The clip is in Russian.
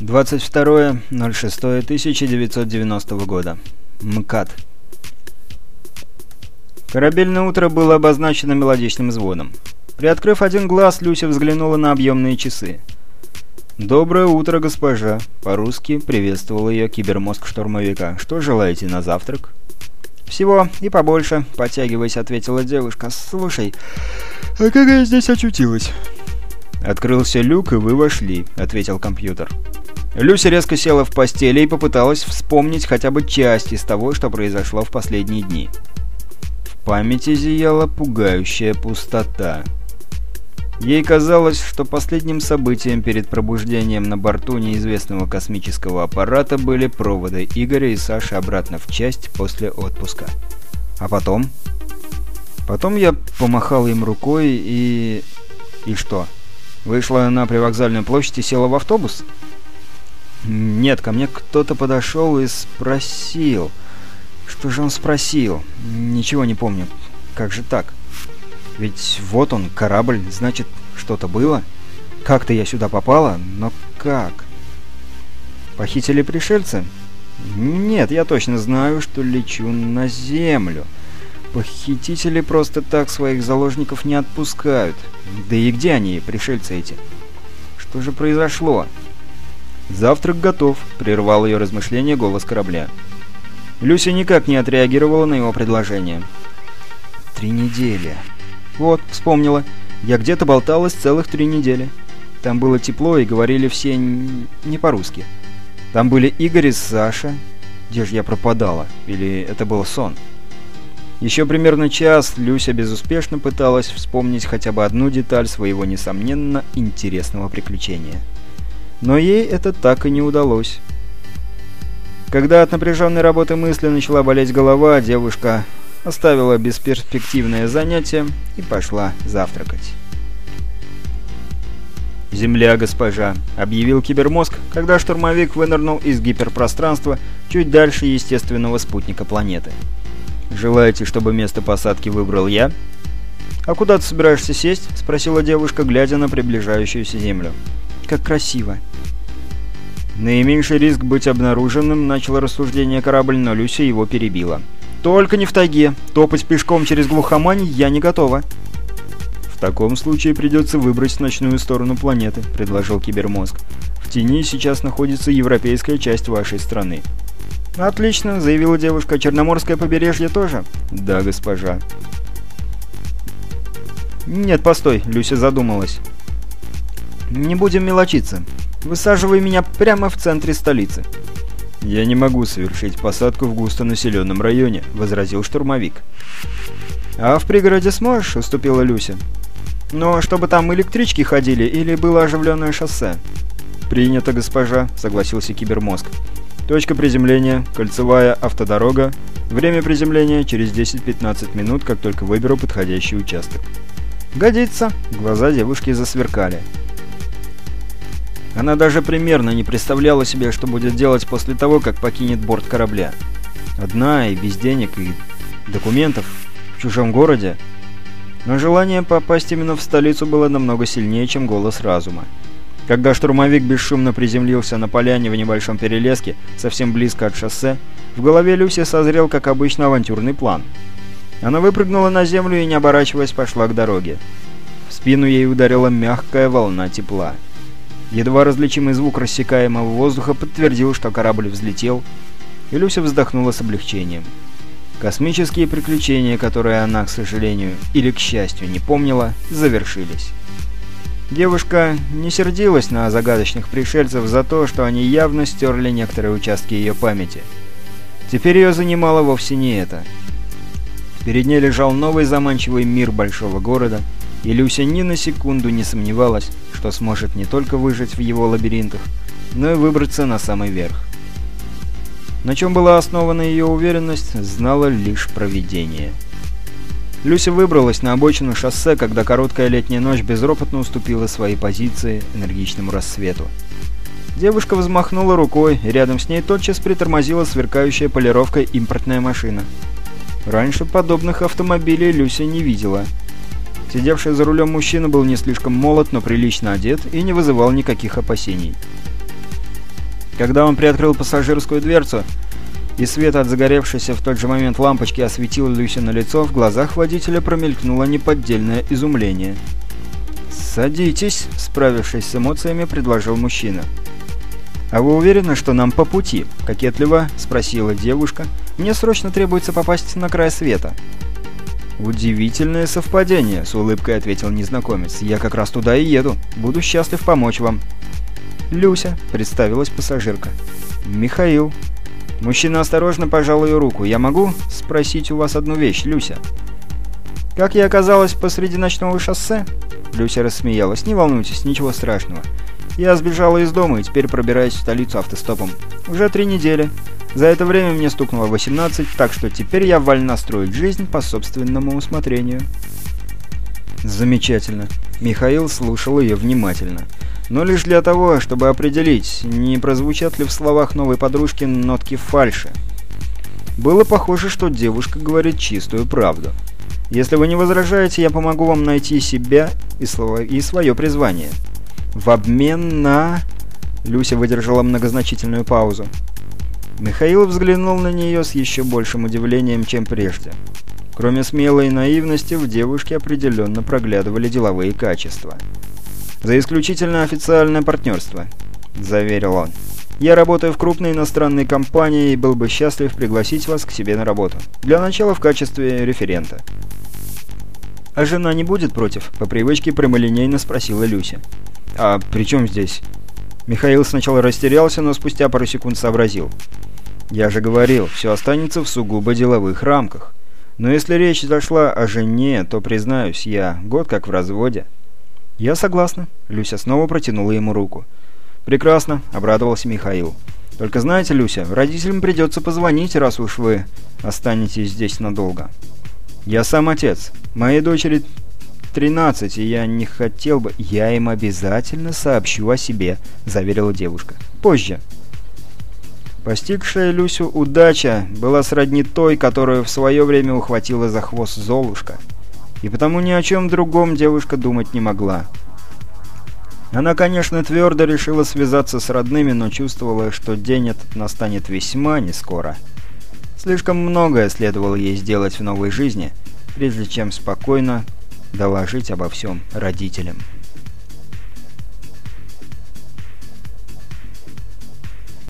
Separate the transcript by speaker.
Speaker 1: 22.06.1990 года. МКАД. Корабельное утро было обозначено мелодичным звоном. Приоткрыв один глаз, Люся взглянула на объемные часы. «Доброе утро, госпожа!» По-русски приветствовал ее кибермозг штурмовика. «Что желаете на завтрак?» «Всего и побольше», — потягиваясь, ответила девушка. «Слушай, а как я здесь очутилась?» «Открылся люк, и вы вошли», — ответил компьютер. Люся резко села в постели и попыталась вспомнить хотя бы часть из того, что произошло в последние дни. В памяти зияла пугающая пустота. Ей казалось, что последним событием перед пробуждением на борту неизвестного космического аппарата были проводы Игоря и Саши обратно в часть после отпуска. А потом? Потом я помахал им рукой и... И что? Вышла на привокзальную площадь и села в автобус? Нет, ко мне кто-то подошел и спросил. Что же он спросил? Ничего не помню. Как же так? Ведь вот он, корабль, значит, что-то было? Как-то я сюда попала, но как? Похитили пришельцы? Нет, я точно знаю, что лечу на Землю. Похитители просто так своих заложников не отпускают. Да и где они, пришельцы эти? Что же произошло? «Завтрак готов», — прервал ее размышление голос корабля. Люся никак не отреагировала на его предложение. «Три недели». «Вот, вспомнила. Я где-то болталась целых три недели. Там было тепло, и говорили все не по-русски. Там были Игорь и Саша. Где же я пропадала? Или это был сон?» Еще примерно час Люся безуспешно пыталась вспомнить хотя бы одну деталь своего, несомненно, интересного приключения. Но ей это так и не удалось. Когда от напряженной работы мысли начала болеть голова, девушка оставила бесперспективное занятие и пошла завтракать. «Земля, госпожа», — объявил кибермозг, когда штурмовик вынырнул из гиперпространства чуть дальше естественного спутника планеты. «Желаете, чтобы место посадки выбрал я?» «А куда ты собираешься сесть?» — спросила девушка, глядя на приближающуюся Землю. Как красиво. Наименьший риск быть обнаруженным, начал рассуждение корабль, но Люся его перебила. Только не в тайге. Топать пешком через глухомань я не готова. В таком случае придется выбрать ночную сторону планеты, предложил кибермозг. В тени сейчас находится европейская часть вашей страны. «Отлично», — заявила девушка. «Черноморское побережье тоже?» «Да, госпожа». «Нет, постой», — Люся задумалась. Не будем мелочиться. Высаживай меня прямо в центре столицы. «Я не могу совершить посадку в густонаселенном районе», — возразил штурмовик. «А в пригороде сможешь?» — уступила Люся. «Но чтобы там электрички ходили или было оживленное шоссе?» «Принято, госпожа», — согласился кибермозг. «Точка приземления, кольцевая автодорога. Время приземления через 10-15 минут, как только выберу подходящий участок». «Годится!» — глаза девушки засверкали. Она даже примерно не представляла себе, что будет делать после того, как покинет борт корабля. Одна и без денег, и документов, в чужом городе. Но желание попасть именно в столицу было намного сильнее, чем голос разума. Когда штурмовик бесшумно приземлился на поляне в небольшом перелеске, совсем близко от шоссе, в голове Люси созрел, как обычно, авантюрный план. Она выпрыгнула на землю и, не оборачиваясь, пошла к дороге. В спину ей ударила мягкая волна тепла. Едва различимый звук рассекаемого воздуха подтвердил, что корабль взлетел, и Люся вздохнула с облегчением. Космические приключения, которые она, к сожалению, или к счастью, не помнила, завершились. Девушка не сердилась на загадочных пришельцев за то, что они явно стерли некоторые участки ее памяти. Теперь ее занимало вовсе не это. Перед ней лежал новый заманчивый мир большого города – и Люся ни на секунду не сомневалась, что сможет не только выжить в его лабиринтах, но и выбраться на самый верх. На чем была основана ее уверенность, знала лишь провидение. Люся выбралась на обочину шоссе, когда короткая летняя ночь безропотно уступила свои позиции энергичному рассвету. Девушка взмахнула рукой, и рядом с ней тотчас притормозила сверкающая полировкой импортная машина. Раньше подобных автомобилей Люся не видела – Сидевший за рулем мужчина был не слишком молод, но прилично одет и не вызывал никаких опасений. Когда он приоткрыл пассажирскую дверцу, и свет от загоревшейся в тот же момент лампочки осветил Люси на лицо, в глазах водителя промелькнуло неподдельное изумление. «Садитесь», — справившись с эмоциями, предложил мужчина. «А вы уверены, что нам по пути?» — кокетливо спросила девушка. «Мне срочно требуется попасть на край света». «Удивительное совпадение», — с улыбкой ответил незнакомец. «Я как раз туда и еду. Буду счастлив помочь вам». «Люся», — представилась пассажирка. «Михаил». Мужчина осторожно пожал ее руку. «Я могу спросить у вас одну вещь, Люся?» «Как я оказалась посреди ночного шоссе?» Люся рассмеялась. «Не волнуйтесь, ничего страшного. Я сбежала из дома и теперь пробираюсь в столицу автостопом. Уже три недели. За это время мне стукнуло 18, так что теперь я вольна строить жизнь по собственному усмотрению». «Замечательно». Михаил слушал ее внимательно но лишь для того, чтобы определить, не прозвучат ли в словах новой подружки нотки фальши. Было похоже, что девушка говорит чистую правду. Если вы не возражаете, я помогу вам найти себя и, слово... и свое призвание. В обмен на... Люся выдержала многозначительную паузу. Михаил взглянул на нее с еще большим удивлением, чем прежде. Кроме смелой наивности, в девушке определенно проглядывали деловые качества. «За исключительно официальное партнерство», — заверил он. «Я работаю в крупной иностранной компании и был бы счастлив пригласить вас к себе на работу. Для начала в качестве референта». «А жена не будет против?» — по привычке прямолинейно спросила Люся. «А при чем здесь?» Михаил сначала растерялся, но спустя пару секунд сообразил. «Я же говорил, все останется в сугубо деловых рамках. Но если речь зашла о жене, то, признаюсь, я год как в разводе». «Я согласна». Люся снова протянула ему руку. «Прекрасно», — обрадовался Михаил. «Только знаете, Люся, родителям придется позвонить, раз уж вы останетесь здесь надолго. Я сам отец. Моей дочери 13, и я не хотел бы...» «Я им обязательно сообщу о себе», — заверила девушка. «Позже». Постигшая Люсю удача была сродни той, которую в свое время ухватила за хвост Золушка — и потому ни о чем другом девушка думать не могла. Она, конечно, твердо решила связаться с родными, но чувствовала, что день этот настанет весьма нескоро. Слишком многое следовало ей сделать в новой жизни, прежде чем спокойно доложить обо всем родителям.